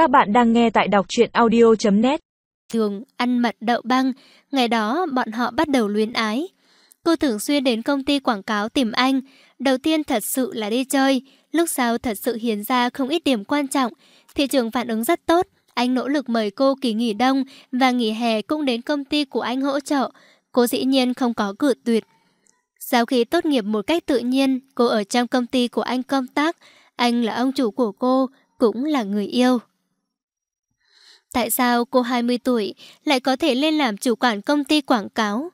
Các bạn đang nghe tại đọc truyện audio.net Thường ăn mật đậu băng, ngày đó bọn họ bắt đầu luyến ái. Cô thường xuyên đến công ty quảng cáo tìm anh. Đầu tiên thật sự là đi chơi, lúc sau thật sự hiến ra không ít điểm quan trọng. Thị trường phản ứng rất tốt, anh nỗ lực mời cô kỳ nghỉ đông và nghỉ hè cũng đến công ty của anh hỗ trợ. Cô dĩ nhiên không có cử tuyệt. Sau khi tốt nghiệp một cách tự nhiên, cô ở trong công ty của anh công tác. Anh là ông chủ của cô, cũng là người yêu. Tại sao cô 20 tuổi lại có thể lên làm chủ quản công ty quảng cáo?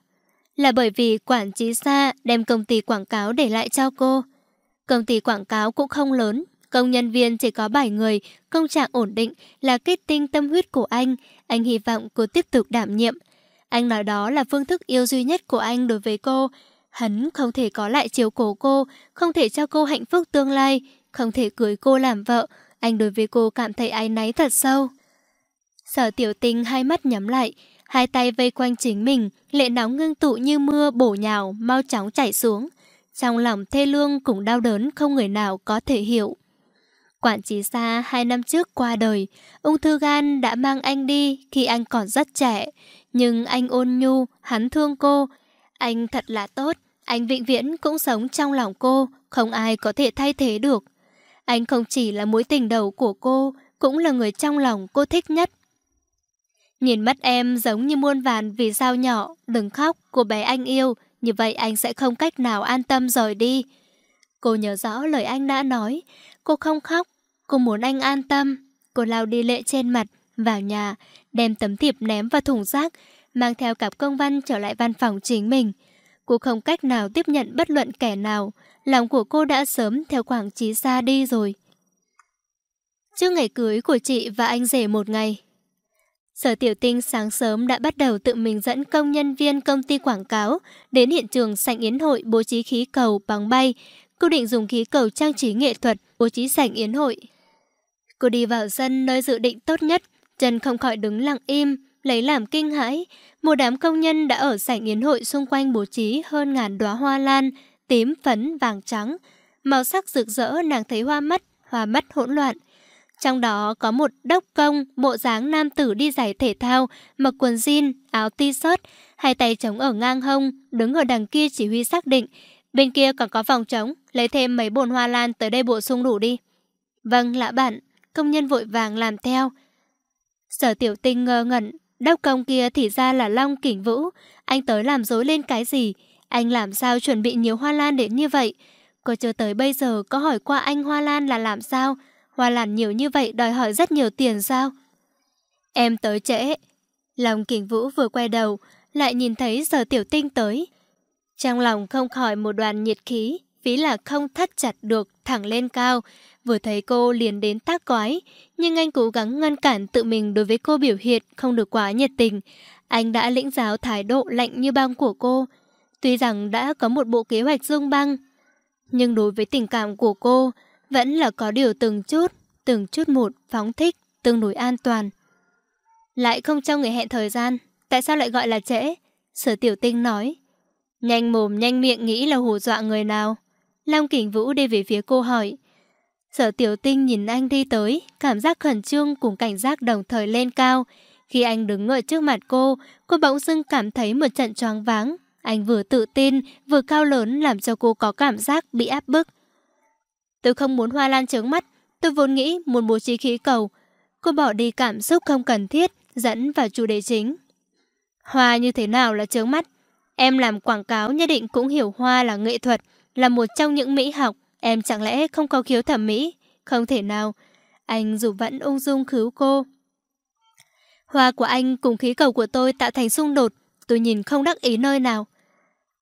Là bởi vì quản trí xa đem công ty quảng cáo để lại cho cô. Công ty quảng cáo cũng không lớn, công nhân viên chỉ có 7 người, công trạng ổn định là kết tinh tâm huyết của anh. Anh hy vọng cô tiếp tục đảm nhiệm. Anh nói đó là phương thức yêu duy nhất của anh đối với cô. Hắn không thể có lại chiếu cố cô, không thể cho cô hạnh phúc tương lai, không thể cưới cô làm vợ. Anh đối với cô cảm thấy áy náy thật sâu. Sở tiểu tinh hai mắt nhắm lại, hai tay vây quanh chính mình, lệ nóng ngưng tụ như mưa bổ nhào, mau chóng chảy xuống. Trong lòng thê lương cũng đau đớn không người nào có thể hiểu. Quản trí xa hai năm trước qua đời, ung thư gan đã mang anh đi khi anh còn rất trẻ. Nhưng anh ôn nhu, hắn thương cô. Anh thật là tốt, anh vĩnh viễn cũng sống trong lòng cô, không ai có thể thay thế được. Anh không chỉ là mối tình đầu của cô, cũng là người trong lòng cô thích nhất. Nhìn mắt em giống như muôn vàn vì sao nhỏ, đừng khóc, cô bé anh yêu, như vậy anh sẽ không cách nào an tâm rời đi. Cô nhớ rõ lời anh đã nói, cô không khóc, cô muốn anh an tâm. Cô lao đi lệ trên mặt, vào nhà, đem tấm thiệp ném vào thùng rác, mang theo cặp công văn trở lại văn phòng chính mình. Cô không cách nào tiếp nhận bất luận kẻ nào, lòng của cô đã sớm theo khoảng trí xa đi rồi. Trước ngày cưới của chị và anh rể một ngày, Sở Tiểu Tinh sáng sớm đã bắt đầu tự mình dẫn công nhân viên công ty quảng cáo đến hiện trường sảnh yến hội bố trí khí cầu bằng bay. Cô định dùng khí cầu trang trí nghệ thuật bố trí sảnh yến hội. Cô đi vào sân nơi dự định tốt nhất, chân không khỏi đứng lặng im, lấy làm kinh hãi. Một đám công nhân đã ở sảnh yến hội xung quanh bố trí hơn ngàn đóa hoa lan, tím, phấn, vàng trắng. Màu sắc rực rỡ nàng thấy hoa mắt, hoa mắt hỗn loạn. Trong đó có một đốc công, bộ dáng nam tử đi giải thể thao, mặc quần jean, áo t-shirt, hai tay chống ở ngang hông, đứng ở đằng kia chỉ huy xác định. Bên kia còn có phòng trống, lấy thêm mấy bồn hoa lan tới đây bổ sung đủ đi. Vâng, lạ bạn, công nhân vội vàng làm theo. Sở tiểu tinh ngơ ngẩn, đốc công kia thì ra là Long Kỳnh Vũ. Anh tới làm dối lên cái gì? Anh làm sao chuẩn bị nhiều hoa lan đến như vậy? Cô chưa tới bây giờ có hỏi qua anh hoa lan là làm sao? Hoa làm nhiều như vậy đòi hỏi rất nhiều tiền sao? Em tới trễ. Lòng kình vũ vừa quay đầu, lại nhìn thấy giờ tiểu tinh tới. Trong lòng không khỏi một đoàn nhiệt khí, phí là không thắt chặt được, thẳng lên cao. Vừa thấy cô liền đến tác quái, nhưng anh cố gắng ngăn cản tự mình đối với cô biểu hiện không được quá nhiệt tình. Anh đã lĩnh giáo thái độ lạnh như băng của cô. Tuy rằng đã có một bộ kế hoạch dung băng, nhưng đối với tình cảm của cô, vẫn là có điều từng chút, từng chút một phóng thích, tương đối an toàn. Lại không cho người hẹn thời gian, tại sao lại gọi là trễ? Sở tiểu tinh nói. Nhanh mồm nhanh miệng nghĩ là hù dọa người nào. Long kình vũ đi về phía cô hỏi. Sở tiểu tinh nhìn anh đi tới, cảm giác khẩn trương cùng cảnh giác đồng thời lên cao. Khi anh đứng ở trước mặt cô, cô bỗng dưng cảm thấy một trận choáng váng. Anh vừa tự tin, vừa cao lớn làm cho cô có cảm giác bị áp bức. Tôi không muốn hoa lan trướng mắt, tôi vốn nghĩ muốn bố trí khí cầu. Cô bỏ đi cảm xúc không cần thiết, dẫn vào chủ đề chính. Hoa như thế nào là trướng mắt? Em làm quảng cáo nhất định cũng hiểu hoa là nghệ thuật, là một trong những mỹ học. Em chẳng lẽ không có khiếu thẩm mỹ? Không thể nào. Anh dù vẫn ung dung khứu cô. Hoa của anh cùng khí cầu của tôi tạo thành xung đột. Tôi nhìn không đắc ý nơi nào.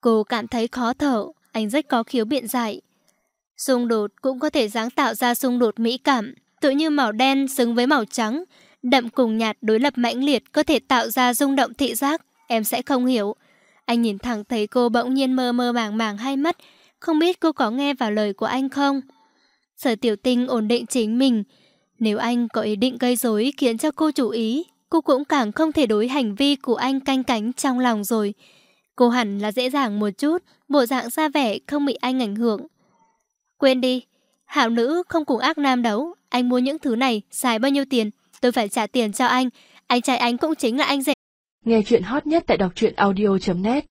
Cô cảm thấy khó thở. Anh rất có khiếu biện giải. Xung đột cũng có thể sáng tạo ra xung đột mỹ cảm, tự như màu đen xứng với màu trắng. Đậm cùng nhạt đối lập mãnh liệt có thể tạo ra rung động thị giác, em sẽ không hiểu. Anh nhìn thẳng thấy cô bỗng nhiên mơ mơ màng màng hai mắt, không biết cô có nghe vào lời của anh không? Sở tiểu tinh ổn định chính mình. Nếu anh có ý định gây rối khiến cho cô chú ý, cô cũng càng không thể đối hành vi của anh canh cánh trong lòng rồi. Cô hẳn là dễ dàng một chút, bộ dạng ra vẻ không bị anh ảnh hưởng. Quên đi, hảo nữ không cùng ác nam đấu, anh mua những thứ này, xài bao nhiêu tiền, tôi phải trả tiền cho anh. Anh trai anh cũng chính là anh rể. Nghe chuyện hot nhất tại đọc truyện audio.net